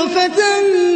غرفة